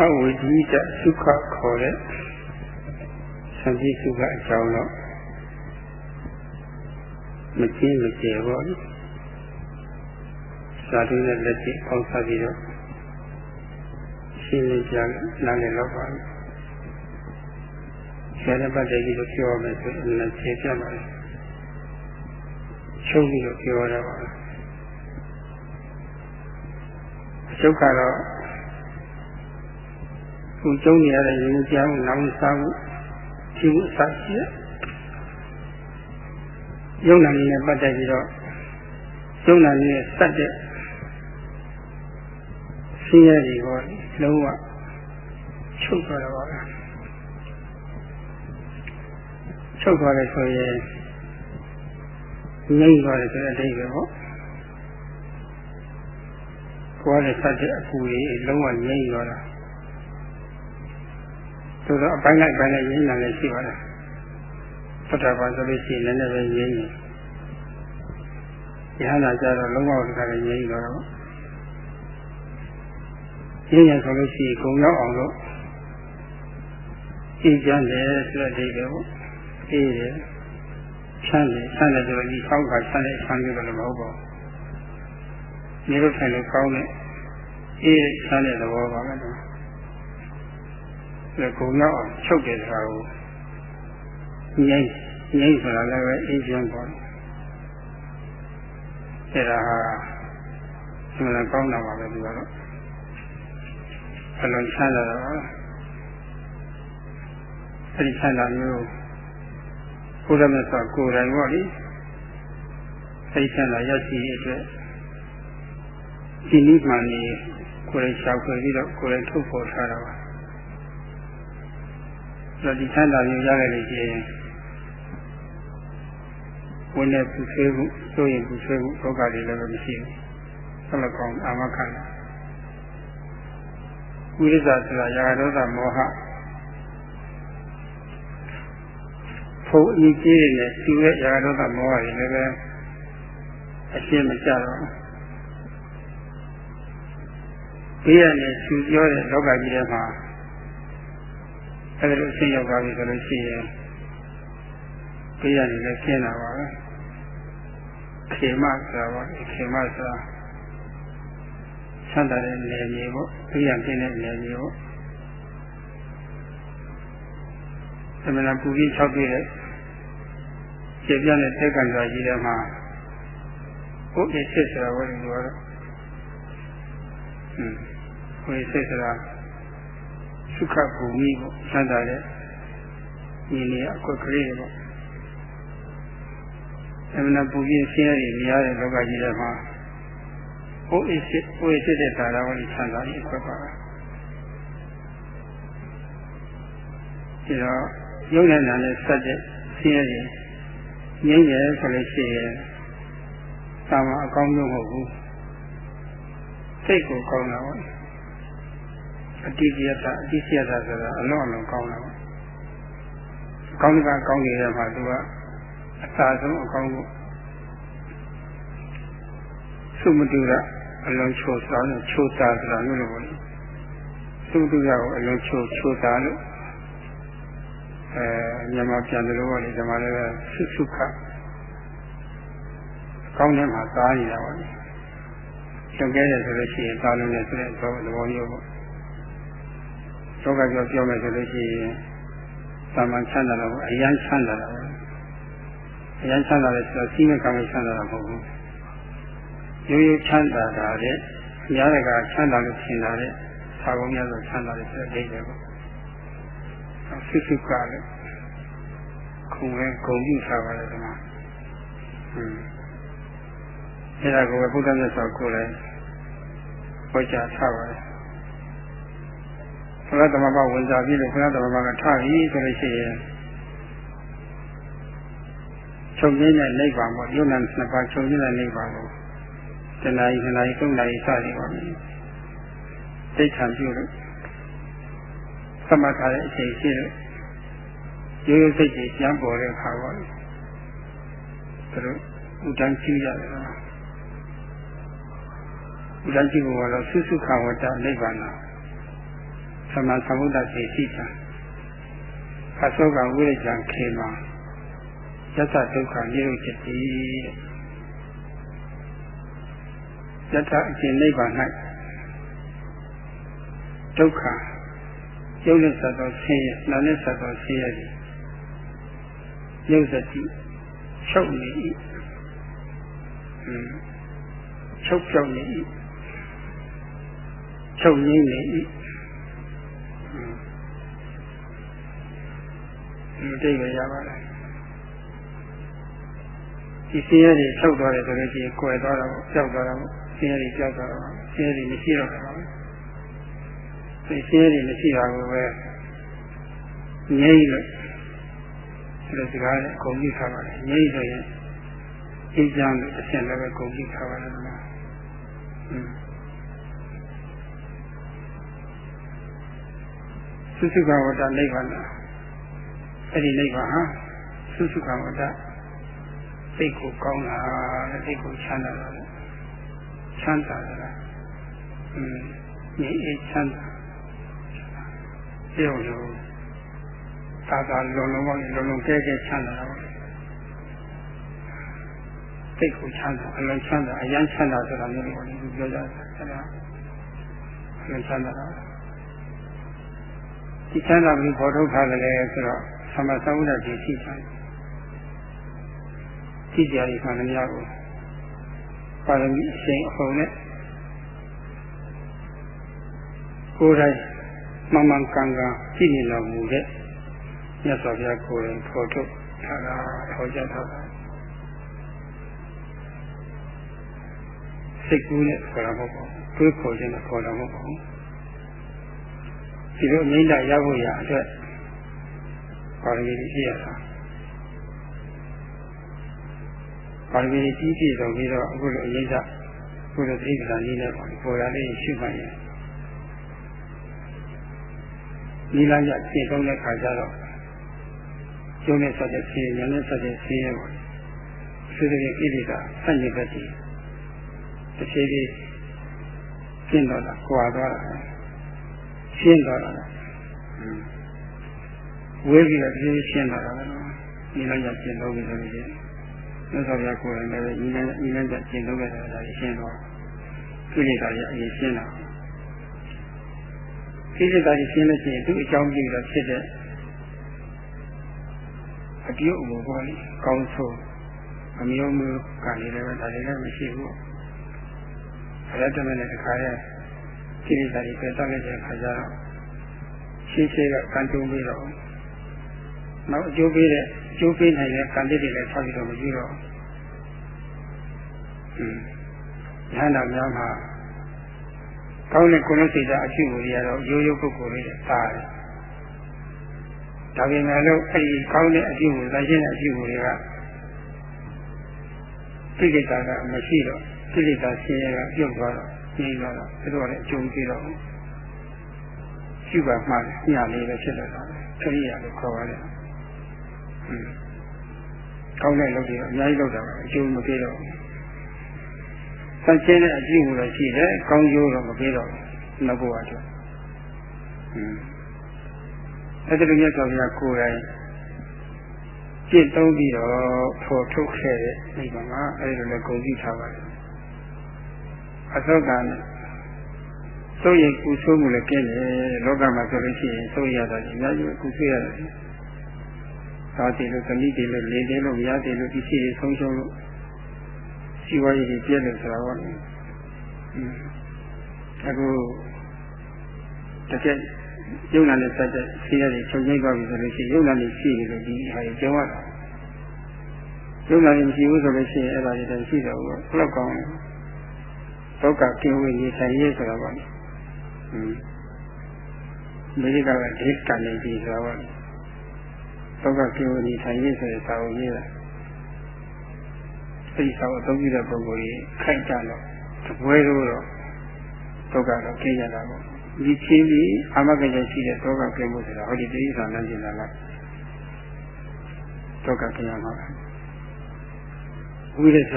အဝိဇ္ဇိတဒုက္ခခေါ်တဲ့သံတိစုကအကြောင်းတော့မချင်းမကျေပေါ့လေသာဓုနဲ့လက်ရှိပေါင်းစားပြီးတော့ရှင်းလင်းပြနားလည်တော့ပါဘူးဆရာနဲ့ပတ်သက်ပြီးတော့ပြောရမယ်ဆိုရင်လည်းဖြေပြပါမယ်ချုပ်ပြီးတော့ပြောရတာပါအချုပ်ကတော့ ခုကျုံနေရတဲ့ရင်ကြောင်းနောင်စားမှုရှိမှုအစရှိတယ်ယုံနာနည်းနဲ့ပတ်သက်ပြီးတော့ယုံနာနည်းနဲ့စက်တဲ့ဆင်းရဲတွေဟောလုံးဝချုပ်သွားတော့ပါပဲချုပ်သွားတယ်ဆိုရင်ငြိမ့်သွားတယ်ဆိုတဲ့အဓိပ္ပာယ်ပေါ့ကိုယ်နဲ့စက်တဲ့အကူကြီးလုံးဝငြိမ့်သွားတာ ဆိုတော့အပိုင်းလိုက်ပိုင်းလိုက်ငြိမ့်တာလည်းရှိပါတယ်သတ္တပါဆိုလို့ရှိရင်လည်းလည်းပဲငြိမ့်တယ်ယဟနာကြတော့လုံးဝတခါလည်းငြိမ့်တော့တော့ငြိမ့်ရဆိုလို့ရှိရင်ဂုံရောက်အောင်လို့ကြည်ကြမ်းတယ်ဆိုတဲ့အဓိပ္ပာယ်ပေါ့အေးတယ်ချမ်းတယ်ချမ်းတယ်ဆိုတော့ဒီကောင်းကချမ်းတဲ့ချမ်းမျိုးလည်းမဟုတ်ပါဘူးဒီလိုထိုင်လို့ကောင်းတဲ့အေးချမ်းတဲ့သဘောပါပဲတော့ဒါ ကုံရောက်အောင်ချုပ်တဲ့ဆိုတာကိုငြိမ့်ငြိမ့်ဆိုတာလည်းပဲအေးချမ်းပါအဲ့ဒါဟာဒီမှာကောင်းတာပါပဲဒီကတော့အလုံးချမ်းသာတာပါအဲ့ဒီချမ်းသာမျိုးဘုရားမြတ်စွာကိုယ်တိုင်ပေါ့လေအဲ့ဒီချမ်းသာရရှိရတဲ့ဒီနိဗ္ဗာန်ကိုကိုယ်တိုင်ရှောက်ခွေပြီးတော့ကိုယ်တိုင်ထုတ်ဖော်ထားတာပါ အဲ့ဒီချမ်းသာမျိုးရခဲ့လို့ရှိရင်ဝင်တဲ့ပူဆွေးမှုဆိုရင်ပူဆွေးမှုလောကတွေလည်းမရှိဘူးဆက်လက်ကောင်းအာမခံတာဝိရိသဆိုတာရာဂဒေါသမောဟဖို့အကြီးကြီးနဲ့သူရဲ့ရာဂဒေါသမောဟတွေလည်းပဲအရှင်းမကြတော့ဘေးရနဲ့သူပြောတဲ့လောကကြီးထဲမှာ အဲဒီလိုအရှင်းရောက်သွားပြီဆိုလို့ရှိရင်ဘေးရနေလည်းရှင်းတာပါပဲခေမဆိုတာပါခေမဆိုတာဆန္ဒတဲ့နေမြေပေါ့ဘေးရပြင်းတဲ့နေမြေပေါ့သမဏပူကြီး၆ပြည့်တဲ့ကျေပြတဲ့တက်ကံစွာကြီးထဲမှာဘုရားစစ်ဆိုတာဘာလို့ပြောတော့ဟွန်းဘုရားစစ်ဆိုတာ သုခဘူမိပေါ့ဆန္ဒတဲ့ညီနေအကွက်ကလေးပေါ့အမှန်ပူကြီးဆင်းရဲတွေများတဲ့လောကကြီးထဲမှာဘုရားစစ်ဘုရားစစ်တဲ့သာရဝတိဆန္ဒကြီးအကွက်ပါဒီတော့ယုံနဲ့နာနဲ့ဆက်တဲ့ဆင်းရဲတွေငြိမ့်တယ်ဆိုလို့ရှိရင်သာမအကောင်းဆုံးမဟုတ်ဘူးစိတ်ကိုကောင်းတာပေါ့ အတိကျတာအတိကျတာဆိုတာအလုံးအလုံးကောင်းတာပေါ့ကောင်းတာကောင်းနေတဲ့မှာသူကအသာဆုံးအကောင်းကိုသုမတုရအလုံးချိုးစားလို့ချိုးစားဆိုတာမျိုးလိုပေါ့သုမတုရကိုအလုံးချိုးချိုးစားလို့အဲမြန်မာပြန်တယ်လို့ပေါ့လေဒီမှာလည်းဆုစုခကောင်းတဲ့မှာသားနေတာပေါ့လေကျောင်းကျဲတယ်ဆိုလို့ရှိရင်သားလုံးနဲ့ဆိုတဲ့သဘောမျိုးပေါ့ လောကပြောပြောမယ်ဆိုလို့ရှိရင်သာမန်ချမ်းသာတော့အရန်ချမ်းသာတာပေါ့အရန်ချမ်းသာတယ်ဆိုတော့စီးမဲ့ကောင်းချမ်းသာတာမဟုတ်ဘူးရိုးရိုးချမ်းသာတာတဲ့ညာတကချမ်းသာလို့ထင်တာတဲ့သာကုန်များဆိုချမ်းသာတယ်ဆိုတဲ့အိဗယ်ပေါ့စိတ်စိတ်ကလည်းခုံပဲဂုံပြုထားပါတယ်ဒီမှာဟွန်းအဲ့ဒါကိုပဲဘုရားမြတ်စွာကိုယ်လည်းဟောကြားထားပါတယ် ဘုရားသမဘာဝင်စားပြီးလို့ဘုရားသမဘာကထားပြီဆိုလို့ရှိရင်ချုပ်ရင်းတဲ့နိဗ္ဗာန်ပေါ့ယုံနာနှစ်ပါးချုပ်ရင်းတဲ့နိဗ္ဗာန်ကိုတဏှာကြီးနှစ်နာရီသုံးနာရီစသည်ပါမယ်သိထံပြုလို့သမတ်ထားတဲ့အချိန်ရှိလို့ရိုးရိုးစိတ်ကြီးပြန်ပေါ်တဲ့အခါပေါ့လေသူတို့ဥဒန်းကြည့်ရတယ်နော်ဥဒန်းကြည့်ဖို့ကတော့သုစုခဝတ္တနိဗ္ဗာန် သမသမုဒ္ဒစေရှိတာအသောကဝိရိယံခေမယသဒုက္ခနိရောဓတိယသအရှင်နိဗ္ဗာန်၌ဒုက္ခရုပ်နဲ့ဆက်သောဆင်းရဲနာနဲ့ဆက်သောဆင်းရဲသည်ရုပ်စတိချုပ်နေ၏ချုပ်ပြောက်နေ၏ချုပ်ငင်းနေ၏ ဒီတိတ်ပဲရပါလားဒီဆင်းရဲတွေချုပ်သွားတယ်ဆိုလို့ရှိရင်ကွယ်သွားတော့ကြောက်သွားတော့ဆင်းရဲတွေကြောက်သွားတော့ဆင်းရဲတွေမရှိတော့ဘူးဒီဆင်းရဲတွေမရှိတာကိုပဲငြိမ့်လို့ဒီလိုစကားနဲ့အကုန်ကြီးထားပါတယ်ငြိမ့်ဆိုရင်အေးချမ်းလို့အရှင်လည်းပဲအကုန်ကြီးထားပါတယ်နော် သုစုကဝတ္တနိဗ္ဗာန်အဲ့ဒီနိဗ္ဗာန်ဟာသုစုကဝတ္တစိတ်ကိုကောင်းတာစိတ်ကိုချမ်းသာတာချမ်းသာတာอืมငြိမ်းအေးချမ်းသာပြောလို့သာသာလုံးလုံးပေါင်းလုံးလုံးကဲကဲချမ်းသာတာပါစိတ်ကိုချမ်းသာအလုံးချမ်းသာအယမ်းချမ်းသာဆိုတာမျိုးကိုပြောကြတာအဲ့ဒါအလုံးချမ်းသာတာ ဒီချမ်းသာပြီးပေါ်ထုတ်ထားတယ်ဆိုတော့သမသဝုဒ္ဓကြီးရှိတယ်ရှိကြရည်မှန်များကိုပါရမီအရှင်အဟုန်နဲ့ကိုယ်တိုင်မမှန်ကန်ကန်ကြည့်နေတော်မူတဲ့မြတ်စွာဘုရားကိုယ်တိုင်ဖော်ထုတ်ထားတာထောက်ကြထားတာစိတ်ကူးနဲ့ခေါ်တာမဟုတ်ပါဘူးတွေးခေါ်ခြင်းနဲ့ခေါ်တာမဟုတ်ပါဘူး ဒီလိုအငိမ့်တာရဖို့ရအတွက်ပါရမီကြီးရတာပါရမီကြီးပြည့်စုံပြီးတော့အခုလိုအရေးကြအခုလိုသိက္ခာနည်းနဲ့ပေါ်ရလေးရှိမှရင်နိလန်းရရှင်းသုံးတဲ့ခါကျတော့ကျုံးနဲ့ဆက်တဲ့ဆင်းရဲနဲ့ဆက်တဲ့ဆင်းရဲပေါ့ဆိုတဲ့ကိလေသာဆန့်ကျင်ဘက်တည်းတစ်ဖြည်းဖြည်းရှင်းတော့တာကြွာသွားတာ ရှင်းတော့တာဝေးပြီးတော့တစ်ဖြည်းရှင်းတော့တာနိလန်းရရှင်းသုံးပြီးဆိုလို့မြတ်စွာဘုရားကိုယ်တိုင်လည်းညီနဲ့ညီနဲ့ကျင့်သုံးခဲ့တာလည်းရှင်းတော့ကိလေသာတွေအရင်ရှင်းတာကိလေသာတွေရှင်းလို့ရှိရင်သူ့အကြောင်းပြုတော့ဖြစ်တဲ့အပြုအမူပေါ်လေကောင်းဆိုးအမျိုးမျိုးကနေလည်းဒါတွေလည်းမရှိဘူးအရတ္တမနဲ့တခါရဲ ကိလေသာတွေပြတ်သွားတဲ့အခါကျတော့ရှင်းရှင်းကကံတုံးပြီးတော့နောက်အကျိုးပေးတဲ့အကျိုးပေးနိုင်တဲ့ကံတိတွေလည်းဆက်ပြီးတော့မကြည့်တော့ဘူး။ဉာဏ်တော်များမှာကောင်းတဲ့ကိုယ်လုံးစိတ်ဓာတ်အရှိမှုတွေကတော့ရိုးရိုးပုဂ္ဂိုလ်လေးသားတယ်။ဒါပေမဲ့လို့အဲဒီကောင်းတဲ့အရှိမှု၊လက်ရှိတဲ့အရှိမှုတွေကကိလေသာကမရှိတော့ကိလေသာဆင်းရဲကပြုတ်သွားတော့ ကျင်းသွားတော့သူတို့လည်းအကျုံးကြည့်တော့ရှိပါမှညလေးပဲဖြစ်တော့တာ။ခရိယာလို့ခေါ်ပါတယ်။ကောင်းတဲ့လုပ်တွေအများကြီးလုပ်တာပဲအကျိုးမပေးတော့ဘူး။ဆက်ချင်းတဲ့အကြည့်မှုတော့ရှိတယ်ကောင်းကျိုးတော့မပေးတော့ဘူးနောက်ဘဝအတွက်။အဲ့ဒီလိုမြတ်စွာဘုရားကိုယ်တိုင်ကြည့်သုံးပြီးတော့ဖော်ထုတ်ခဲ့တဲ့ဒီမှာအဲ့ဒီလိုလည်းဂုဏ်ပြုထားပါတယ်။ အသောကနဲ့စိုးရိမ်ကူဆိုးမှုလည်းကျင်းတယ်လောကမှာဆိုလို့ရှိရင်စိုးရတာကြီးအများကြီးကူဆိုးရတယ်သာတိလို့သမီးတွေလို့လင်းတယ်လို့မရတယ်လို့ဒီစီတွေဆုံးရှုံးလို့စီဝါရေးတွေပြည့်လို့ဆိုတာပေါ့လေအခုတကယ်ယုံနာနဲ့စတဲ့စီရတွေချုပ်ငိမ့်သွားပြီဆိုလို့ရှိရင်ယုံနာနဲ့ရှိနေလို့ဒီဟာတွေကျုံရတာယုံနာနဲ့မရှိဘူးဆိုလို့ရှိရင်အဲ့ဒါတွေတော့ရှိတော့ဘူးဘယ်လောက်ကောင်းလဲ ဒုက္ခကင်းဝေးနေဆိုင်ရေးဆိုတာပေါ့လေအင်းမိဂကကဒိဋ္ဌာနေပြီဆိုတာပေါ့လေသောကကိဝတိထိုင်ရေးဆိုတဲ့စာအုပ်ရေးတာအဲဒီစာအုပ်အသုံးပြုတဲ့ပုဂ္ဂိုလ်ကြီးခိုက်ကြတော့တပွဲလို့တော့သောကတော့ကိရတာပေါ့ဒီချင်းပြီးအာမဂ္ဂရရှိတဲ့သောကကိမှုဆိုတာဟောဒီတိစ္ဆာလမ်းကျင်လာလိုက်သောကကိရမှာဝိရဇ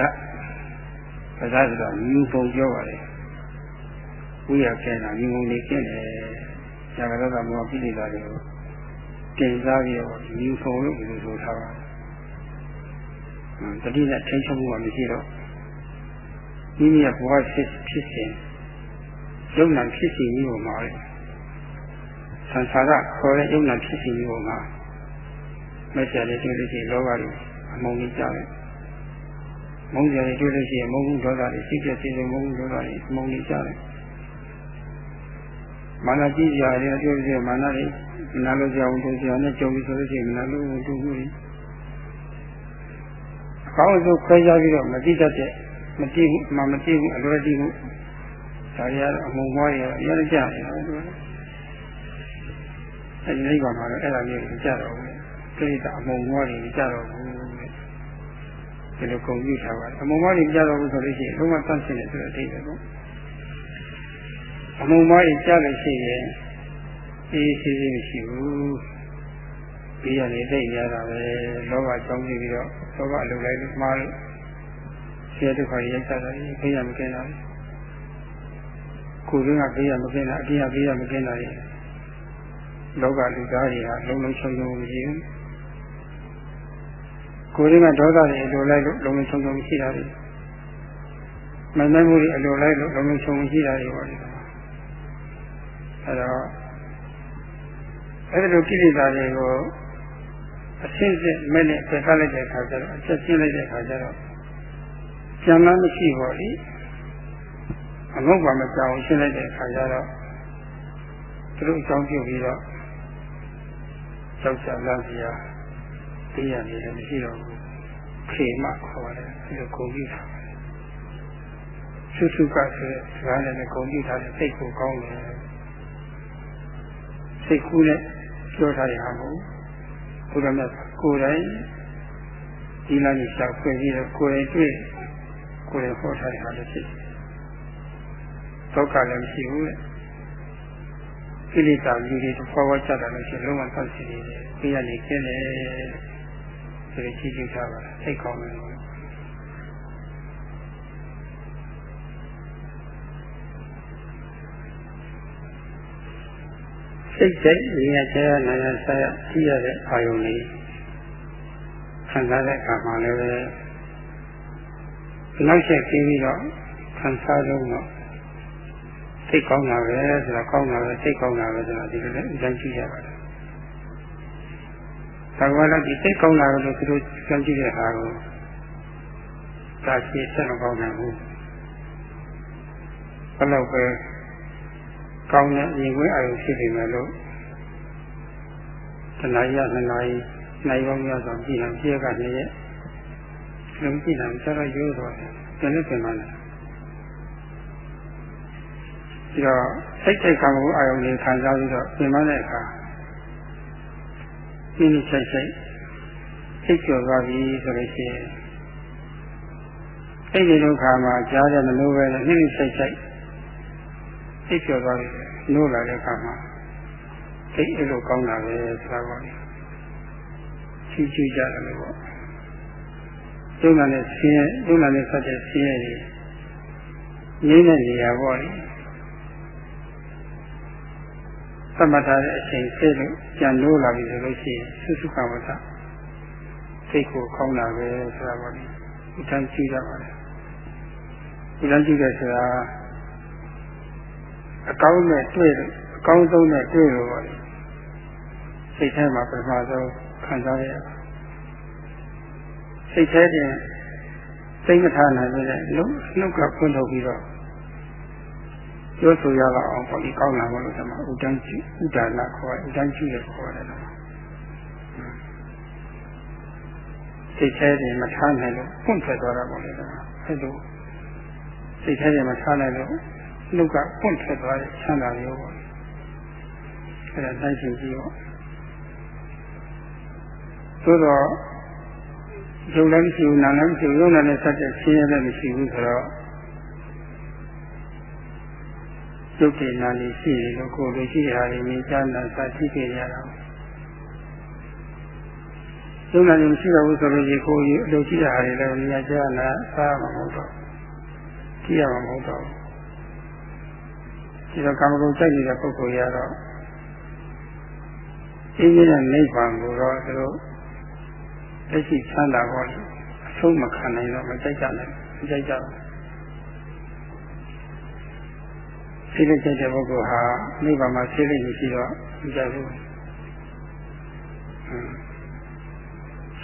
ဘာသာဆိုတော့မြူပုံပြောပါလေဝိရခဲတာမြူပုံလေးကျင့်တယ်ဇာကရောဂမောပိဋိတာတွေကိုတင်စားပြီးတော့ယူဆောင်လို့ဒီလိုဆိုထားပါတတိနဲ့ထိချုံမှုကမရှိတော့မိမိရဲ့ဘဝဖြစ်ဖြစ်စဉ်ယုံနာဖြစ်စီမျိုးပေါ်မှာလေဆံစာကခေါ်တဲ့ယုံနာဖြစ်စီမျိုးပေါ်မှာမက်ဆာလေးတွေ့လို့ရှိရင်လောဘတွေအမုန်းကြီးကြတယ် မုန်းကြတယ်တွေ့လို့ရှိရင်မုန်းမှုဒေါသတွေစိတ်ပြည့်စိတ်ဆုံးမုန်းမှုဒေါသတွေအမုန်းကြီးကြတယ်မာနကြီးကြရတယ်တွေ့လို့ရှိရင်မာနတွေမနာလို့ကြောင်တို့ကြောင်နဲ့ကြုံပြီးဆိုလို့ရှိရင်မနာလို့တူမှုတွေအကောင်းဆုံးခွဲခြားပြီးတော့မတိတတ်တဲ့မတိဘူးအမှမတိဘူးအလွယ်တိဘူးဒါရအမုံမွားရရရကြတယ်အဲဒီနိဗ္ဗာန်မှာတော့အဲ့ဒါမျိုးကိုကြတော့ဘူးကိလေသာအမုံမွားတွေကြတော့ဘူး ဒီလိုကုန်ပြုထားပါတယ်အမုံမွားတွေကြတော့ဘူးဆိုလို့ရှိရင်လုံးဝတန့်ရှင်းတယ်ဆိုတဲ့အဓိပ္ပာယ်ပေါ့အမုံမွားတွေကြလို့ရှိရင်အေးစီးစီးမရှိဘူးပြီးရနေသိရတာပဲလောဘကြောင်းပြီးတော့လောဘအလုပ်လိုက်လို့မှားလို့ဆရာဒုက္ခရိုက်တာလေခေရမကင်းတာကိုယ်ကခေရမကင်းတာအပြင်ကခေရမကင်းတာလေလောကလူသားတွေဟာလုံးလုံးချုံချုံမရှိဘူး ကိုယ်ကဒေါသတွေအလိုလိုက်လို့လုံးလုံးချုံချုံမရှိတာလေမနိုင်မှုတွေအလိုလိုက်လို့လုံးလုံးချုံမရှိတာတွေပေါ့လေအဲတော့အဲဒီလိုကိလေသာတွေကိုအရှင်းစစ်မဲ့နဲ့ပြတ်လိုက်တဲ့အခါကျတော့အချက်ရှင်းလိုက်တဲ့အခါကျတော့ကျန်မှမရှိပါလိအငုတ်ပါမကြောင်ရှင်းလိုက်တဲ့အခါကျတော့သူတို့အကြောင်းပြုပြီးတော့ကြောက်ကြလာစရာ သိရနေတယ်မရှိတော့ဘူးခေမခေါ်တယ်ဒီလိုကုန်ပြီးတာဆုစုကဆိုတဲ့စကားနဲ့ကုန်ပြီးတာစိတ်ကိုကောင်းတယ်စိတ်ကူးနဲ့ပြောထားရမှာမဟုတ်ဘုရားမြတ်ကိုယ်တိုင်ဒီလမ်းကြီးလျှောက်ဖွင့်ပြီးတော့ကိုယ်တိုင်တွေ့ကိုယ်တိုင်ဟောထားတဲ့ဟာလည်းဖြစ်ဒုက္ခလည်းမရှိဘူးလေကိလေသာကြီးတွေဖွာဖွာချတာလို့ရှိရင်လုံးဝသတ်စီနေတယ်ပြရနေခင်း တယ်ဆိုရချီးကျူးထားပါစိတ်ကောင်းတယ်စိတ်စိတ်ဉာဏ်ချဲနာရဆရာကြည့်ရတဲ့အာယုန်လေးခံစားတဲ့အခါမှာလည်းပဲနောက်ဆက်ပြီးပြီးတော့ခံစားလို့တော့စိတ်ကောင်းတာပဲဆိုတာကောင်းတာပဲစိတ်ကောင်းတာပဲဆိုတာဒီလိုလည်းအတိုင်းကြည့်ရပါတယ်။ ဒါကလည်းဒီစိတ်ကောင်းတာလို့သူတို့ကြံကြည့်တဲ့ဟာကိုသာရှိဆက်မကောင်းနိုင်ဘူး။ဘယ်တော့ပဲကောင်းတဲ့ရင်ခွင့်အာရုံဖြစ်နေမယ်လို့တဏှာရနှစ်နာရီနိုင်ပေါင်းများစွာကြည့်အောင်ကြည့်ကနေရဲ့လုံးကြည့်တယ်ဆက်တော့ရိုးသွားတယ်ကျန်တဲ့ပြန်လာတယ်ဒီတော့စိတ်စိတ်ကံကိုအာရုံလေးခံစားပြီးတော့ပြင်မတဲ့အခါ ဒီနေ့စိတ်စိတ်စိတ်ကျော်သွားပြီဆိုလို့ရှိရင်အဲ့ဒီဒုက္ခမှာကြားတဲ့မလို့ပဲနဲ့နေ့နေ့စိတ်စိတ်စိတ်ကျော်သွားပြီနိုးလာတဲ့အခါမှာစိတ်အဲ့လိုကောင်းတာပဲဆိုတာပေါ့ချီးချူးကြတယ်လို့ပေါ့ဒုက္ခနဲ့ဆင်းရဲဒုက္ခနဲ့ဆက်တဲ့ဆင်းရဲတွေငြိမ့်တဲ့နေရာပေါ့လေ သမတ်ထားတဲ့အချိန်စိတ်လို့ကြံလို့လာပြီဆိုလို့ရှိရင်သုစုခဝတ္တစိတ်ကိုကောင်းတာပဲဆိုတာပေါ့လေဥထမ်းကြည့်ကြပါလေဥထမ်းကြည့်တဲ့ဆိုတာအကောင်းနဲ့တွေ့လို့အကောင်းဆုံးနဲ့တွေ့လို့ပေါ့လေစိတ်ထဲမှာပထမဆုံးခံစားရတာစိတ်ထဲတင်စိတ်မထားနိုင်ပဲလို့နှုတ်ကဖွင့်ထုတ်ပြီးတော့ ပြောဆိုရတော့အောင်ပေါ့ဒီကောင်းလာမလို့ဒီမှာဥဒန်းကြီးဥဒါနာခေါ်ဥဒန်းကြီးလည်းခေါ်တယ်နော်စိတ်ထဲတင်မထားနိုင်လို့ဖွင့်ထွက်သွားတာပေါ့လေဒါအဲလိုစိတ်ထဲတင်မထားနိုင်လို့နှုတ်ကပွင့်ထွက်သွားတဲ့ချမ်းသာမျိုးပေါ့အဲဒါနိုင်ရှင်ကြည့်ပေါ့သို့တော့ယုံလည်းမရှိဘူးနာလည်းမရှိဘူးယုံလည်းဆက်တဲ့ဆင်းရဲလည်းမရှိဘူးဆိုတော့ ရုပ်တည်နာနေရှိတယ်လို့ကိုယ်လိုရှိတဲ့ဟာတွေမြင်ကြနာစာရှိခဲ့ရတာယုံလည်းမရှိတော့ဘူးဆိုလို့ဒီကိုယ်အလိုရှိတဲ့ဟာတွေလည်းမြင်ကြနာစားမှာမဟုတ်တော့ကြည့်ရမှာမဟုတ်တော့ဒီတော့ကာမဂုဏ်စိုက်နေတဲ့ပုဂ္ဂိုလ်ရတော့အင်းကြီးတဲ့နိဗ္ဗာန်ကိုတော့သူတို့လက်ရှိချမ်းသာပေါ်လေအဆုံးမခံနိုင်တော့မကြိုက်ကြနိုင်မကြိုက်ကြဘူး စိတ်လက်ကြတဲ့ပုဂ္ဂိုလ်ဟာနိဗ္ဗာန်မှာစိတ်လက်ရှိတော့မကြိုက်ဘူး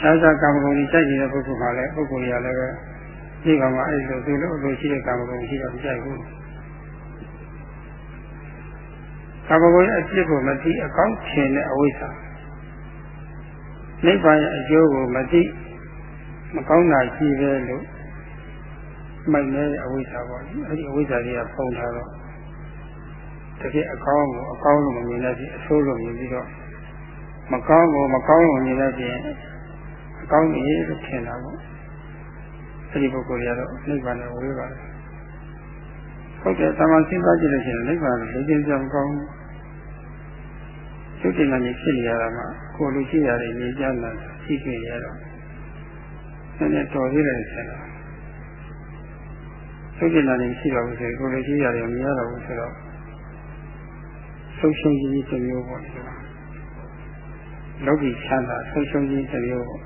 သာသာကာမဂုဏ်ကြီးစိုက်နေတဲ့ပုဂ္ဂိုလ်ကလည်းပုဂ္ဂိုလ်ရလည်းပဲဒီကောင်ကအဲ့လိုသူ့လိုလိုရှိတဲ့ကာမဂုဏ်ရှိတော့မကြိုက်ဘူးကာမဂုဏ်ရဲ့အဖြစ်ကိုမသိအကောင်းထင်တဲ့အဝိဇ္ဇာနိဗ္ဗာန်ရဲ့အကျိုးကိုမသိမကောင်းတာရှိပဲလို့မိုက်နေတဲ့အဝိဇ္ဇာပေါ့အဲ့ဒီအဝိဇ္ဇာတွေကဖုံးထားတော့ တကယ်အကောင်းကိုအကောင်းလို့မမြင်တဲ့ပြင်အဆိုးလို့မြင်ပြီးတော့မကောင်းကိုမကောင်းလို့မြင်တဲ့ပြင်အကောင်းကြီးလို့ထင်တာပေါ့အဲ့ဒီပုဂ္ဂိုလ်တွေကတော့နိဗ္ဗာန်ကိုဝေးပါတယ်ဟုတ်တယ်တာမန်စဉ်းစားကြည့်လို့ရှိရင်နိဗ္ဗာန်ကိုသိချင်းကြောင်ကောင်းသုတိနာကြီးဖြစ်နေရတာမှကိုလူရှိရတယ်ညီကြလာရှိခဲ့ရတော့နည်းနည်းတော်သေးတယ်ဆက်တာသုတိနာကြီးရှိတော့ဘူးဆိုရင်ကိုလူရှိရတယ်မရတော့ဘူးဆိုတော့ ဆုံးရှုံးခြင်းတစ်မျိုးပေါ့ဒီမှာလောကီချမ်းသာဆုံးရှုံးခြင်းတစ်မျိုးပေါ့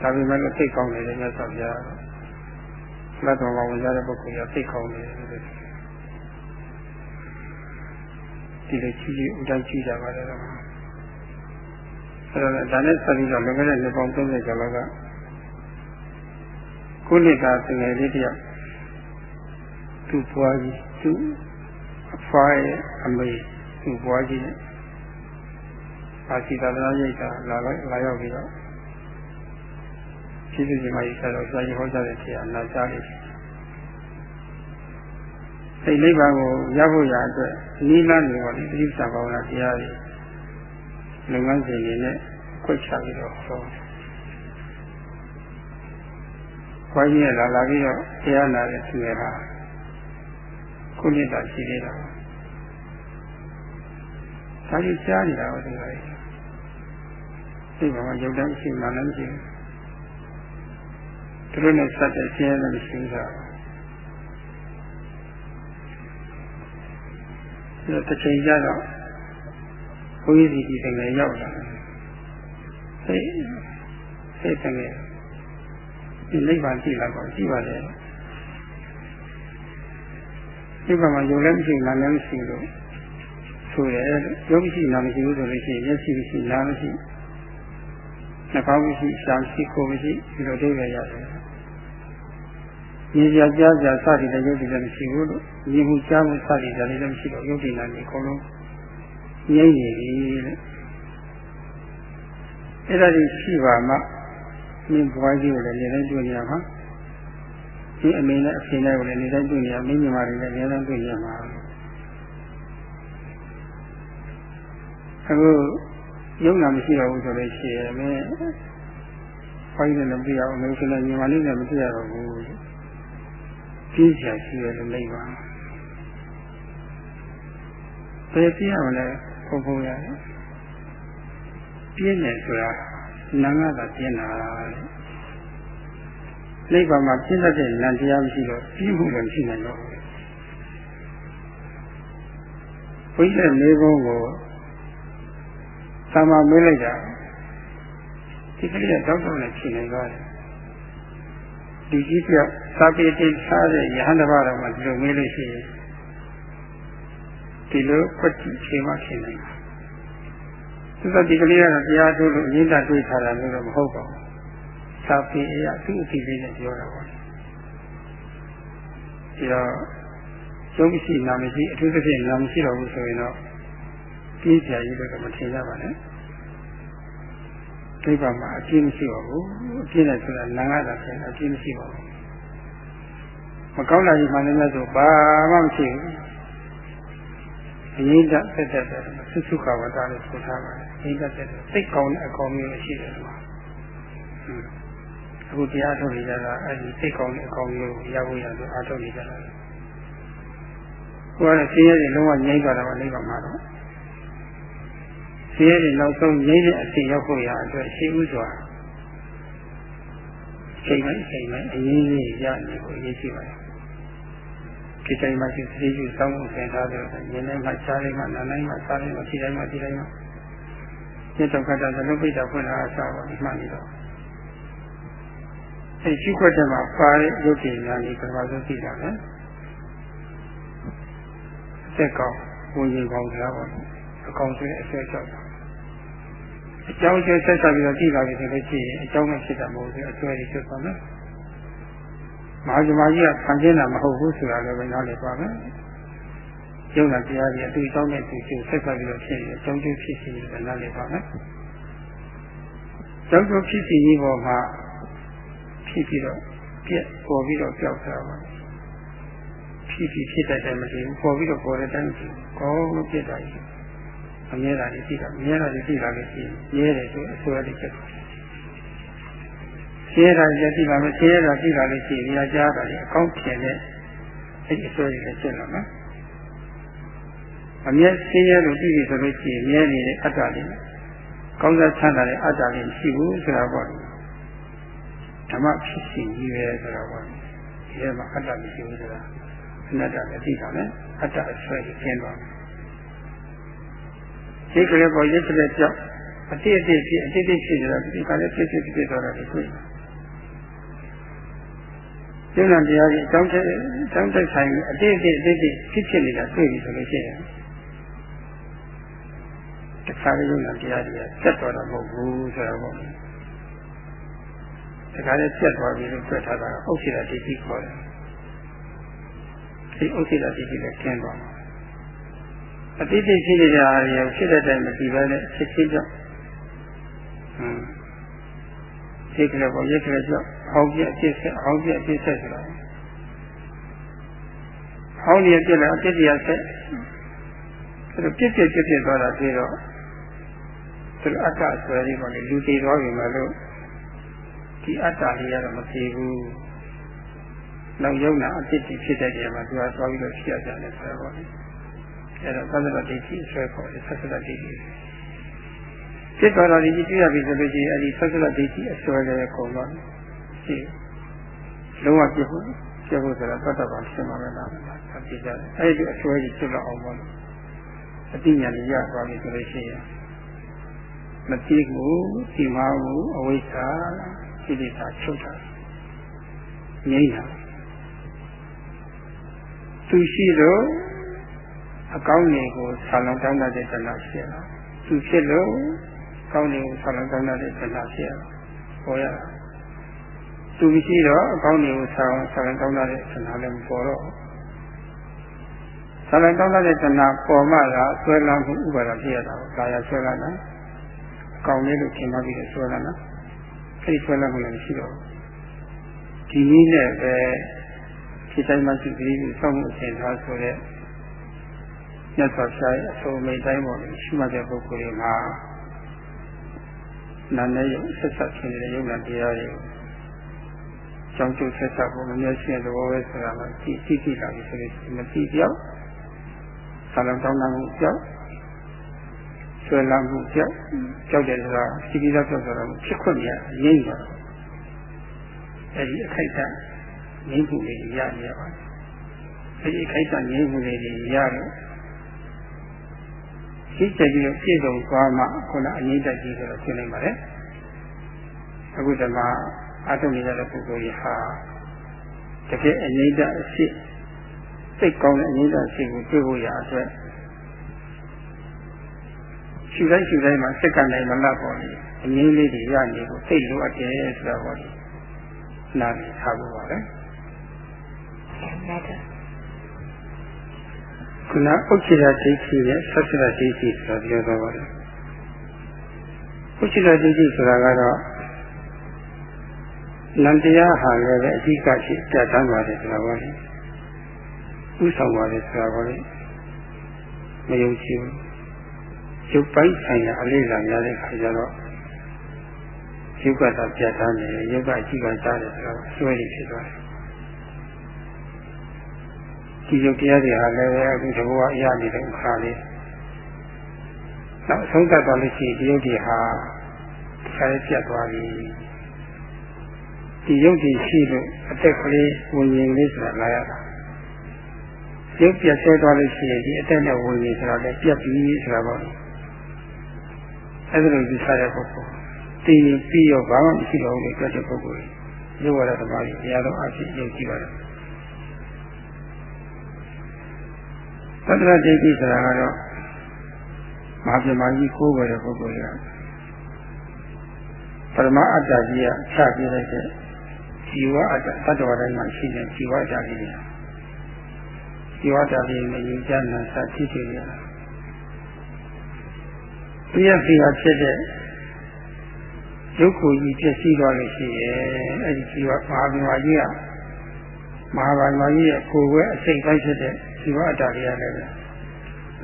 ဒါပေမဲ့လည်းသိကောင်းတယ်မြတ်စွာဘုရားလက်တော်မှာဝင်ကြတဲ့ပုဂ္ဂိုလ်ကသိကောင်းတယ်ဒီလိုကြီးကြီးဥဒန်းကြီးကြပါတယ်တော့အဲတော့ဒါနဲ့ဆက်ပြီးတော့လွန်ခဲ့တဲ့နှစ်ပေါင်း30ကျော်လောက်ကကုလစ်တာတငယ်လေးတယောက်သူ့ဘွားကြီးသူ့အ ဖွားရဲ့အမေသူ့ဘွားကြီးနဲ့အာစီသာသနာရိပ်တာလာလိုက်လာရောက်ပြီးတော့ရှိသူကြီးမကြီးဆက်တော့စာရေးဟောကြားတဲ့ဆရာနာကြားလေးစိတ်နိဗ္ဗာန်ကိုရဖို့ရအတွက်နိလန်းနေပါလိတိစ္ဆာဘာဝနာတရားတွေလုပ်ငန်းစဉ်တွေနဲ့ခွက်ချပြီးတော့ဟောခွာကြီးရလာလာပြီးတော့တရားနာတဲ့သူတွေဟာ ခုနှစ်တာရှိသေးတာဒါကြီးကြားနေတာဟုတ်တယ်ဒီမှာရုပ်တမ်းရှိမှလည်းမရှိဘူးသူတို့နဲ့ဆက်တဲ့ဆင်းရဲလည်းမရှိဘူးဆိုတော့တစ်ချိန်ကျတော့ဘုရားစီဒီတကယ်ရောက်လာစိတ်စိတ်တကယ်ဒီနိဗ္ဗာန်ကြည့်လာတော့ကြည့်ပါလေ ဒီဘက်မှာယုံလည်းမရှိနာလည်းမရှိလို့ဆိုတယ်ယုံမရှိနာမရှိဘူးဆိုလို့ရှိရင်မျက်စိမရှိနားမရှိနှာခေါင်းမရှိရှားမရှိကိုယ်မရှိဒီလိုအိဗယ်ရတယ်ညီကြကြားကြစသည်လည်းယုတ်တည်လည်းမရှိဘူးလို့ညီမှုကြားမှုစသည်လည်းမရှိတော့ယုတ်တည်လည်းအကုန်လုံးငြိမ့်နေပြီတဲ့အဲ့ဒါကြီးရှိပါမှမင်းဘွားကြီးကိုလည်းနေတိုင်းတွေ့နေရမှာ ဒီအမေနဲ့အဖေနဲ့ကိုလည်းနေတိုင်းတွေ့နေရမင်းညီမတွေလည်းနေတိုင်းတွေ့နေရမှာအခုယုံနာမရှိတော့ဘူးဆိုလို့ရှိရင်မင်းဘွားကြီးနဲ့လည်းမပြရအောင်မင်းကလည်းညီမလေးနဲ့မပြရတော့ဘူးကြီးချာရှိရလို့လိုက်ပါဘယ်ပြရမလဲဘုံဘုံရတယ်ပြင်းတယ်ဆိုတာနာငါသာပြင်းတာ နိဗ္ဗာန်မှာပြင်းတတ်တဲ့နံတရားမရှိတော့ပြီးမှုလည်းမရှိနိုင်တော့ဘုရားမေဘုံကိုသာမမေးလိုက်တာဒီကလေးကတော့တော့လည်းဖြစ်နေသွားတယ်ဒီကြီးပြောက်သာပေတိစားတဲ့ယဟန်တပါတော်မှာဒီလိုမေးလို့ရှိရင်ဒီလိုကွက်တိဖြေမှဖြစ်နိုင်တာသူကဒီကလေးကတော့တရားထုတ်လို့အရင်ကတွေးထားတာမျိုးတော့မဟုတ်ပါဘူး သာပေအရာသူ့အစီအစဉ်နဲ့ပြောတာပါဒီတော့ရုပ်ရှိနာမရှိအထူးသဖြင့်နာမရှိတော့ဘူးဆိုရင်တော့ပြင်းစရာကြီးတော့မထင်ကြပါနဲ့ဒိဗ္ဗမှာအပြင်းမရှိပါဘူးအပြင်းနဲ့ဆိုတာနာငါတာဆိုရင်အပြင်းမရှိပါဘူးမကောင်းတာကြီးမှလည်းဆိုဘာမှမရှိဘူးအရင်ကတက်တက်တယ်သုစုခဝတ္တလို့ဆိုထားပါတယ်အရင်ကတက်တက်စိတ်ကောင်းတဲ့အကောင်မျိုးရှိတယ်ကွာ အခုတရားထုတ်နေကြတာအဲဒီစိတ်ကောင်းတဲ့အကောင်မျိုးရဖို့ရဆိုအားထုတ်နေကြတာကိုယ်ကဆင်းရဲတွေလုံးဝငြိမ့်သွားတာပါနိဗ္ဗာန်မှာတော့ဆင်းရဲတွေနောက်ဆုံးငြိမ့်တဲ့အဆင့်ရောက်ဖို့ရအတွက်ရှိဥစွာချိန်တိုင်းချိန်တိုင်းအရင်ကြီးရနေကိုအရေးကြီးပါတယ်ဒီတိုင်းမှာရှိသတိပြုစောင့်မှုသင်ထားတယ်ဉာဏ်နဲ့မှရှားလိုက်မှနားလိုက်မှစားလိုက်မှဒီတိုင်းမှဒီတိုင်းမှစိတ်တော့ခတ်တာသလုံးပိတ်တာဖွင့်တာအစားပါဒီမှနေတော့ အဲရှိခွက်တဲ့မှာပါတဲ့ရုပ်တည်ညာနေကဘာလို့သိတာလဲအသက်ကောင်ဝင်ရင်ကောင်းကြပါဘူးအကောင်ဆိုတဲ့အဆွဲကြောက်တာအကြောင်းကျဆက်ဆက်ပြီးတော့ကြည့်လာပြီဆိုလို့ရှိရင်အကြောင်းနဲ့ဖြစ်တာမဟုတ်ဘူးအဆွဲကြီးဖြစ်သွားမယ်မဟာဇမကြီးကခံကျင်းတာမဟုတ်ဘူးဆိုတာလည်းပဲနားလည်ပါမယ်ယုံနာတရားကြီးအတူအကြောင်းနဲ့သူကျဆက်ဆက်ပြီးတော့ဖြစ်နေအကြောင်းကျဖြစ်စီတယ်နားလည်ပါမယ်ကျောင်းကျဖြစ်စီကြီးပေါ်မှာ ဖြစ်ပြီးတော့ပြက်ပေါ်ပြီးတော့ကြောက်တာပါဖြစ်ဖြစ်ဖြစ်တဲ့တိုင်မသိဘူးပေါ်ပြီးတော့ပေါ်တဲ့တိုင်ကြည့်ကောင်းလို့ဖြစ်တာကြီးအမြဲတမ်းကြည့်တာအမြဲတမ်းကြည့်တာလည်းရှိရဲတယ်ဆိုအစွဲလေးချက်ရှင်းတာကြည့်လာမယ်ရှင်းရတာကြည့်လာလို့ရှိရင်ညာကြားတာလေအကောင့်ထင်တဲ့အဲ့ဒီအစွဲလေးလည်းရှင်းလာနော်အမြဲရှင်းရလို့ကြည့်ပြီဆိုလို့ရှိရင်မြဲနေတဲ့အတ္တလေးကောင်းစားချမ်းသာတဲ့အတ္တလေးမရှိဘူးဆိုတာပေါ့ ဓမ္မဖြစ်စဉ်ကြီးပဲဆိုတာပေါ့ဒီထဲမှာအတ္တမရှိဘူးဆိုတာအနတ္တလည်းသိတာနဲ့အတ္တအစွဲကြီးကျင်းသွားတယ်ဒီကလေးပေါ်ရစ်တဲ့ကြောင့်အတိအတိဖြစ်အတိအတိဖြစ်ကြတာဒီကလည်းဖြစ်ဖြစ်ဖြစ်သွားတာတွေ့တယ်ကျင့်တဲ့တရားကြီးအကြောင်းချက်အကြောင်းတက်ဆိုင်အတိအတိအတိအတိဖြစ်ဖြစ်နေတာတွေ့ပြီဆိုလို့ရှိရင်တခါလေးယုံနာတရားကြီးဆက်သွားတာမဟုတ်ဘူးဆိုတော့ တခါလေးပြတ်သွားပြီလို့ပြောထားတာဥစ္စေတဒိဋ္ဌိခေါ်တယ်ဒီဥစ္စေတဒိဋ္ဌိလည်းကျင်းသွားမှာအတိတ်ဖြစ်နေတာရေဖြစ်တဲ့တိုင်မကြည့်ပဲနဲ့ဖြစ်ချင်းကြောင့်ဟမ်ဒီကလေးပေါ်ရက်ကလေးကြောင့်အောင်းပြအဖြစ်ဆက်အောင်းပြအဖြစ်ဆက်ဆိုတာအောင်းရပြက်လာအဖြစ်တရားဆက်အဲ့တော့ပြက်ပြက်ပြက်ပြက်သွားတာပြီးတော့သူအတ္တဆွဲလေးပေါ်လေလူတည်သွားပြီမလို့ ဒီအတ္တလေးကတော့မပြေဘူးနောက်ယုံနာအဖြစ်ဖြစ်တဲ့နေရာမှာသူကသွားပြီးတော့ရှိရကြတယ်ဆိုတော့အဲ့တော့သစ္စာဒိဋ္ဌိဆွဲခေါ်တယ်သစ္စာဒိဋ္ဌိဖြစ်တော်တော်ဒီကြည့်ရပြီဆိုလို့ရှိရင်အဲ့ဒီသစ္စာဒိဋ္ဌိအဆွဲလည်းကုန်သွားတယ်ရှိလုံးဝပြဖို့ပြဖို့ဆိုတာသတ္တဗံရှင်းမှာပဲလားအပြစ်ကြတယ်အဲ့ဒီအဆွဲကြီးဖြစ်တော့အောင်ပါလို့အတိညာလေးရသွားပြီဆိုလို့ရှိရင်မတိဘူးဒီမှာဘူးအဝိဇ္ဇာ စိတ္တာချုပ်တာငြိမ့်တာသူရှိတော့အကောင်းတွေကိုဆာလောင်တောင်းတတဲ့တဏှာရှိရတာသူဖြစ်လို့ကောင်းတွေကိုဆာလောင်တောင်းတတဲ့တဏှာရှိရတာပေါ်ရတာသူမရှိတော့အကောင်းတွေကိုဆာလောင်ဆာလောင်တောင်းတတဲ့တဏှာလည်းမပေါ်တော့ဆာလောင်တောင်းတတဲ့တဏှာပေါ်မှသာဆွဲလန်းမှုဥပါဒဖြစ်ရတာကိုကာယဆွဲလန်းတာအကောင်းလေးလို့ထင်မှပြီးတော့ဆွဲလန်းတာ အဲဒီဆွဲလန်းမှုလည်းမရှိတော့ဒီနည်းနဲ့ပဲဖြစ်တိုင်းမှရှိပြီးစောင့်မှုအစဉ်ထားဆိုတဲ့မြတ်စွာဘုရားရဲ့အဆုံးအမိန့်တိုင်းပေါ်မှာရှိမှတဲ့ပုဂ္ဂိုလ်တွေမှာနာနဲ့ရုပ်ဆက်ဆက်ခြင်းတဲ့ယုံနာတရားတွေကြောင်းကျိုးဆက်ဆက်ဖို့မမြဲရှိတဲ့သဘောပဲဆိုတာကသိသိသိလာပြီဆိုရင်မသိပြောက်ဆာလံတောင်းတမှုပြောက် ဆွဲလာမှုပြောက်ကြောက်တယ်ဆိုတာစီပြီးတော့ပြောက်ဆိုတာဖြစ်ခွင့်ရငြိမ့်တာအဲဒီအခိုက်အတန့်ငြိမ့်မှုတွေရရပါတယ်အဲဒီအခိုက်အတန့်ငြိမ့်မှုတွေရလို့ရှိချက်ပြီးတော့ပြည့်စုံသွားမှခုနအငြိမ့်တက်ကြီးဆိုတော့ရှင်းနိုင်ပါတယ်အခုတမအထုံနေရတဲ့ပုဂ္ဂိုလ်ကြီးဟာတကယ်အငြိမ့်တက်အဖြစ်စိတ်ကောင်းတဲ့အငြိမ့်တက်အဖြစ်ကိုတွေ့ဖို့ရအတွက် ရှူတိုင်းရှူတိုင်းမှာစက္ကန့်တိုင်းမလတ်ပေါ်နေအငြိမ့်လေးတွေရနေကိုစိတ်လိုအပ်တယ်ဆိုတာပေါ့လေနားထားဖို့ပါလေခုနဥစ္စေတာဒိဋ္ဌိနဲ့သစ္စာဒိဋ္ဌိဆိုတာပြောတော့ပါတယ်ဥစ္စေတာဒိဋ္ဌိဆိုတာကတော့နန္တရားဟာလည်းပဲအဓိကရှိကြတမ်းပါတယ်ဆိုတာပါလေဥဆောင်ပါတယ်ဆိုတာပါလေမယုံကြည်ဘူး ရုပ်ပိုင်းဆိုင်ရာအလေးလာများတဲ့ခါကျတော့ရုပ်ကတာပြတ်သားနေရုပ်ကအကြည့်ကစားတယ်ဆိုတော့ဆွဲရဖြစ်သွားတယ်ဒီရုပ်တရားတွေဟာလည်းအခုတဘောအရနေတဲ့အခါလေးနောက်ဆုံးသက်သွားလို့ရှိရင်ဒီရုပ်တွေဟာဆယ်ပြတ်သွားပြီဒီရုပ်တွေရှိလို့အသက်ကလေးဝင်ရင်လေးဆိုတာလာရတာရုပ်ပြတ်ဆဲသွားလို့ရှိရင်ဒီအတက်နဲ့ဝင်နေဆိုတော့လည်းပြတ်ပြီးဆိုတာပေါ့ အဲ့ဒါလိုယူဆတဲ့ပုဂ္ဂိုလ်တည်ရင်ပြီးရောဘာမှမရှိတော့ဘူးလေကြွတဲ့ပုဂ္ဂိုလ်ရုပ်ဝါဒသမားကြီးတရားတော်အဖြစ်ယုံကြည်ပါတယ်သတ္တရဒိဋ္ဌိဆိုတာကတော့မဟာပြမကြီးကိုးွယ်တဲ့ပုဂ္ဂိုလ်ကပရမအတ္တကြီးကချပြလိုက်တဲ့ဇီဝအတ္တတတ္တဝါတိုင်းမှာရှိတဲ့ဇီဝအတ္တကြီးတွေဇီဝအတ္တကြီးနဲ့ယဉ်ကျေးနာစသိသိရတာ ဒီရစီဟာဖြစ်တဲ့ရုပ်ကိုကြီးပြည့်စည်သွားလို့ရှိရဲ့အဲ့ဒီဇီဝမဟာပြမကြီးကမဟာဗမာကြီးရဲ့ကိုယ်ဝဲအစိတ်ပိုင်းဖြစ်တဲ့ဇီဝအတ္တတွေကလည်း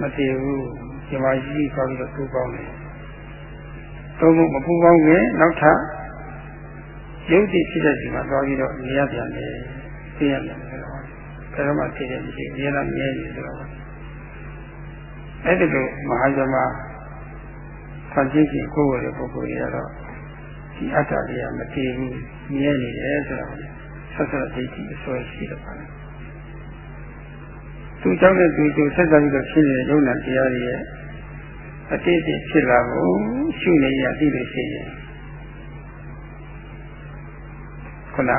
မတည်ဘူးဇီဝကြီးကောင်းပြီးတော့ပူပေါင်းတယ်။သုံးဖို့မပူပေါင်းခင်နောက်ထပ်ရုပ်တည်ဖြစ်တဲ့ဒီမှာသွားပြီးတော့နေရပြန်တယ်။သိရတယ်ဆိုတော့ဘယ်တော့မှသိတယ်မရှိဘူး။နေရမြဲနေဆိုတော့အဲ့ဒီလိုမဟာဇမ ဖန်ဆင်းခြင်းကိုယ်ဝယ်တဲ့ပုဂ္ဂိုလ်တွေကတော့ဒီအတ္တတွေကမတည်ဘူးမြဲနေတယ်ဆိုတော့ဆက်ဆက်ဒိဋ္ဌိအစွဲရှိတော့ပါတယ်သူကြောင့်လည်းသူသူဆက်ဆက်ပြီးတော့ဖြစ်နေတဲ့ယုံနာတရားတွေရဲ့အတိတ်ဖြစ်လာဖို့ရှုနေရသိလို့ရှိရင်ခုန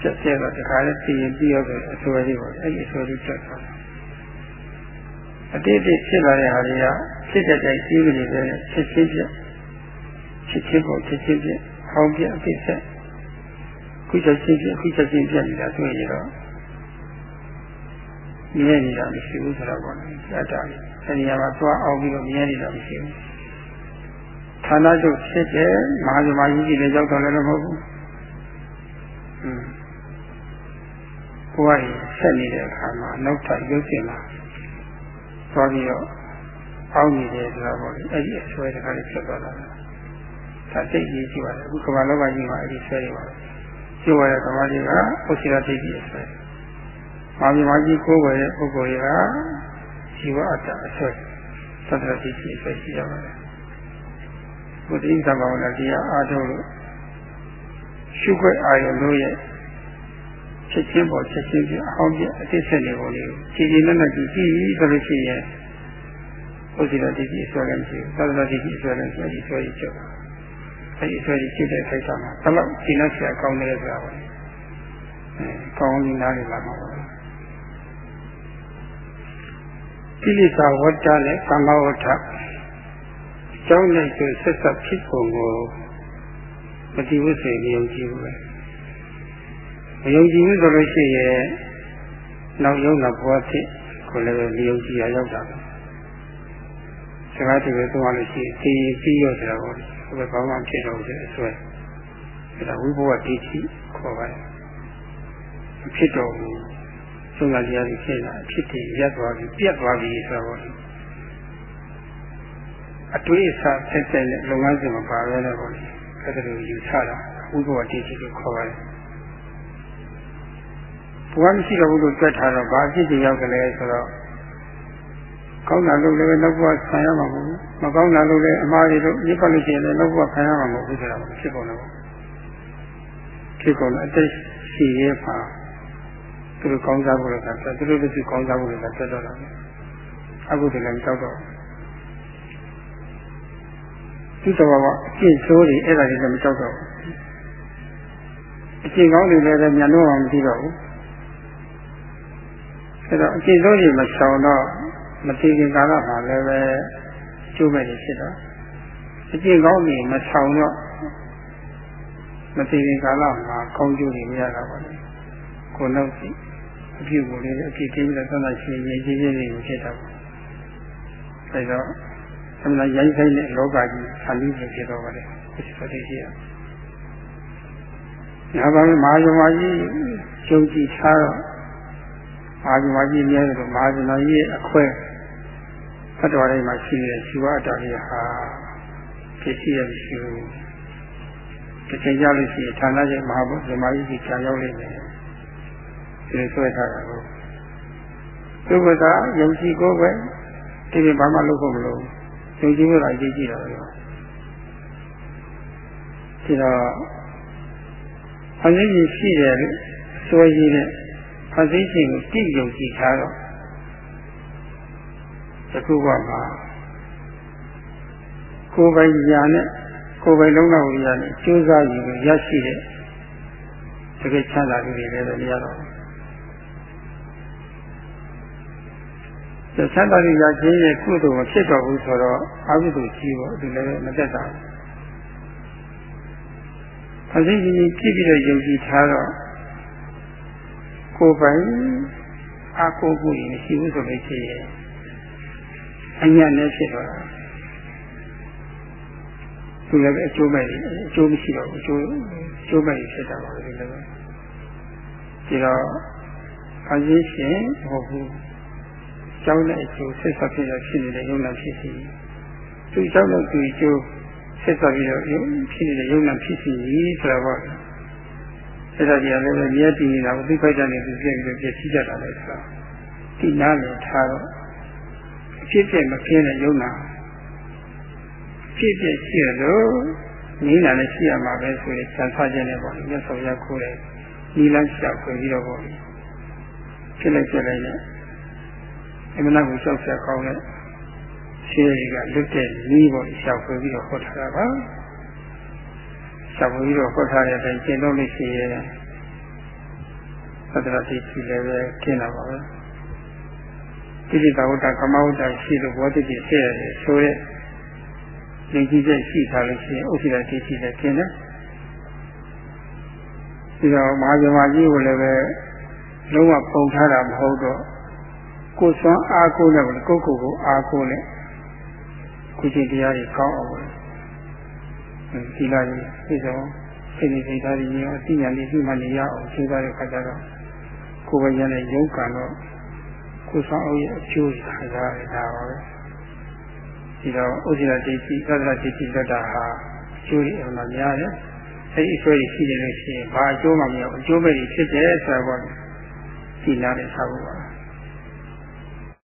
ဆက်ဆက်တော့တခါလေးသိရင်ပြီးရောအစွဲလေးပေါ့အဲ့ဒီအစွဲလေးချက်သွားအတိတ်ဖြစ်လာတဲ့ဟာတွေက ဖြစ်တဲ့တိုင်ကြီးနေတဲ့ဖြစ်ချင်းပြဖြစ်ချင်းပေါ့ဖြစ်ချင်းပြဟောင်းပြအပိဆက်ခုချက်ချင်းပြခုချက်ချင်းပြနေတာတွေ့ရတော့မြဲနေတာမရှိဘူးဆိုတော့ပေါ့လေအတ္တလေးအဲဒီနေရာမှာသွားအောင်ပြီးတော့မြဲနေတာမရှိဘူးဌာနချုပ်ဖြစ်တဲ့မဟာဇမကြီးကြီးလည်းရောက်တော့လည်းမဟုတ်ဘူးอืมကိုယ်ကဆက်နေတဲ့အခါမှာနောက်ထပ်ရုပ်ရှင်လာသွားပြီးတော့ အောင်းနေတယ်ဆိုတာပေါ့လေအဲ့ဒီအဆွဲတခါလေးဖြစ်သွားတာဒါသိကြီးရှိပါတယ်အခုကမ္ဘာလောကကြီးမှာအဲ့ဒီဆွဲတွေပါကျိုးရတဲ့ကမ္ဘာကြီးကဥစ္စာသိကြီးအဆွဲမာမြမကြီးကိုယ်ဝယ်တဲ့ပုဂ္ဂိုလ်တွေကဇီဝအတ္တအဆွဲသတ္တတိရှိအဆွဲရှိရပါတယ်ဘုဒ္ဓိသဘာဝနာတရားအားထုတ်လို့ရှုခွင့်အာရုံတို့ရဲ့ချက်ချင်းပေါ်ချက်ချင်းပြအဟောင်းပြအသိဆက်နေပုံလေးကြည်ကြည်နဲ့နဲ့ကြည့်ပြီးဆိုလို့ရှိရင် ဥစ္စရတိကြီးဆွဲလည်းမရှိဘူးသတ္တတိကြီးဆွဲလည်းမရှိဘူးဆွဲရချက်ပါအဲဒီဆွဲရဖြစ်တဲ့ခိုက်တာမှာဘယ်လောက်ရှင်းလက်ဆရာကောင်းတယ်ဆိုတာပါအဲကောင်းလေးနားနေလာမှာပါကိလေသာဝတ္တနဲ့ကာမဝတ္တကျောင်းနဲ့ဆိုဆက်ဆက်ဖြစ်ပုံကိုမတိဝိစေယုံကြည်ဘူးပဲမယုံကြည်ဘူးဆိုလို့ရှိရင်နောက်ယုံနာဘဝဖြစ်ကိုလည်းမယုံကြည်ရရောက်တာပဲ စကားတူပဲသွားလို့ရှိရင်သိပြီးရောဆိုတာပေါ့ဘယ်ကောင်းမှဖြစ်တော့တဲ့အစွဲဒါဝိဘဝဒိဋ္ဌိခေါ်ပါတယ်ဖြစ်တော့ဘူးဆုံးကတရားကြီးဖြစ်လာဖြစ်တည်ရက်သွားပြီပြတ်သွားပြီဆိုတော့အတွေးအဆဆက်ဆက်နဲ့လုပ်ငန်းစဉ်မှာပါရဲတယ်ပေါ့အဲ့ဒါလိုယူဆတာဝိဘဝဒိဋ္ဌိကိုခေါ်ပါတယ်ဘဝမရှိတော့ဘူးလို့တွက်ထားတော့ဘာဖြစ်ခြင်းရောက်ကြလဲဆိုတော့ ကောင်းတာလို့လည်းနောက်ဘဝဆံရမှာမဟုတ်ဘူးမကောင်းတာလို့လည်းအမှားတွေလို့ညစ်ပတ်လို့ရှိရင်လည်းနောက်ဘဝခံရမှာမဟုတ်ဘူးဆိုတာဖြစ်ကုန်တော့ဖြစ်ကုန်တော့အတိတ်ရှိရဲပါသူတို့ကောင်းစားဖို့လည်းကသူတို့လည်းကောင်းစားဖို့လည်းကတက်တော့တာအခုတည်းလည်းကြောက်တော့သူတော်ဘာအကျင့်ဆိုးတွေအဲ့ဒါတွေလည်းမကြောက်တော့ဘူးအကျင့်ကောင်းတွေလည်းမြန်တော့မှမသိတော့ဘူးအဲ့တော့အကျင့်ဆိုးတွေမဆောင်တော့ မသိခင်ကာလမှာလည်းပဲကျိုးမဲ့နေဖြစ်တော့အကျင့်ကောင်းတွေမဆောင်တော့မသိခင်ကာလမှာကောင်းကျိုးတွေမရတာပါလေကိုယ်နောက်စီအပြုကိုလည်းအပြည့်တင်းပြီးတော့သတ်မှတ်ရှင်ရင်ကြီးကြီးလေးကိုဖြစ်တော့အဲဒါအမှန်ရိုင်းဆိုင်တဲ့လောကကြီးဆန္ဒကြီးဖြစ်တော့ပါတယ်ဒီပတိရှိရညာပါမဟာဇမကြီးကျုံကြည့်ထားတော့မဟာဇမကြီးမြဲတယ်လို့မဟာဇမကြီးရဲ့အခွဲ သတ္တဝါတိုင်းမှာရှိနေတဲ့ဇီဝအတ္တတွေဟာဖြစ်ရှိရမရှိဘူးတစ်ချိန်ကြလို့ရှိရင်ဌာနရဲ့မဟာဘုရားမကြီးကြီးခြံရောက်နေတယ်ဒီဆွဲထားတာကိုသူကသာယုံကြည်ကိုပဲဒီလိုဘာမှလုပ်ဖို့မလိုယုံကြည်ဖို့ကအရေးကြီးတာပဲဒီတော့အရေးကြီးရှိတယ်လို့စွဲရည်နဲ့ဖန်ဆင်းခြင်းကိုတိယုံကြည်ထားတော့ တခုကမှာကိုယ်ပိုင်ညာနဲ့ကိုယ်ပိုင်လုံးတော်ဝိညာဉ်နဲ့ကြိုးစားယူရရှိတဲ့တကယ်ချမ်းသာလူတွေလည်းမရတော့ဘူးချမ်းသာလူရခြင်းရဲ့ကုသိုလ်မဖြစ်တော့ဘူးဆိုတော့အကုသိုလ်ကြီးပေါ့ဒီလည်းမသက်သာဘူး။အသိဉာဏ်ကြီးဖြစ်ပြီးတော့ယုံကြည်ထားတော့ကိုယ်ပိုင်အကိုကိုရင်ရှိဘူးဆိုလို့ရှိရင် အညာနဲ့ဖြစ်သွားတာသူလည်းအကျိုးမဲ့အကျိုးမရှိတော့ဘူးအကျိုးအကျိုးမဲ့ဖြစ်တာပါလေလည်းဒီတော့အရေးရှင်ဟောဘူးကျောင်းနဲ့အကျိုးဆက်ဆက်ဖြစ်ရဖြစ်နေတဲ့ယုံနာဖြစ်စီသူကျောင်းနဲ့သူအကျိုးဆက်ဆက်ပြီးတော့ဖြစ်နေတဲ့ယုံနာဖြစ်စီဆိုတာပေါ့အဲ့ဒါကြီးလည်းပဲမြဲတည်နေတာကိုသိဖိုက်တာနဲ့သူပြည့်ပြီးပြည့်စည်ကြတာလေဆိုတာဒီနားလည်းထားတော့ အဖြစ်ပြမပြင်းတဲ့ယုံနာဖြစ်ပြရှိရလို့နည်းနာနဲ့ရှိရမှာပဲဆိုရင်စံဖခြင်းနဲ့ပေါ့မြတ်စွာဘုရားခိုးတယ်နီလန်းရှာခွေပြီးတော့ပေါ့ဖြစ်လိုက်ဖြစ်လိုက်နဲ့အမှန်ကိုရှောက်ဆက်ကောင်းတဲ့ရှင်းရီကလွတ်တဲ့နီးပေါ့ရှာခွေပြီးတော့ဟောထားတာပါရှာဖွေပြီးတော့ဟောထားတဲ့အတိုင်းကျင့်လို့ရှိရင်သတ္တရတိရှိလည်းပဲကျင့်တာပါပဲ တိတိကဝတ္တကမဝတ္တရှိလို့ဘောတိတိဆက်ရတယ်ဆိုတဲ့ဉာဏ်ကြီးချက်ရှိထားလို့ရှိရင်ဥစ္စာတိရှိလည်းကျင့်တယ်ဒီတော့မဟာဇမကြီးကိုလည်းပဲလုံးဝပုံထားတာမဟုတ်တော့ကိုယ်စွမ်းအားကိုးနဲ့ကိုယ့်ကိုယ်ကိုအားကိုးနဲ့ကုသိုလ်တရားတွေကောင်းအောင်သီလကြီးပြည့်စုံစိတ်နဲ့စိတ်ဓာတ်ကြီးရောအတိညာလေးရှိမှနေရအောင်ရှင်းသားတဲ့ခါကျတော့ကိုယ်ပဲရတဲ့ယုံကံတော့ ကိုယ်ဆောင်အုပ်ရဲ့အကျိုးခံစားရတာပါပဲဒီတော့ဥစ္စရာဒိဋ္ဌိသဒ္ဒရာဒိဋ္ဌိလက်တာဟာအကျိုးတွေအမှန်များတယ်အဲဒီအဆွဲတွေရှိနေလို့ရှိရင်ဘာအကျိုးမှမရဘူးအကျိုးပဲဖြစ်တယ်ဆိုတော့ဒီနားနဲ့ထားဖို့ပါ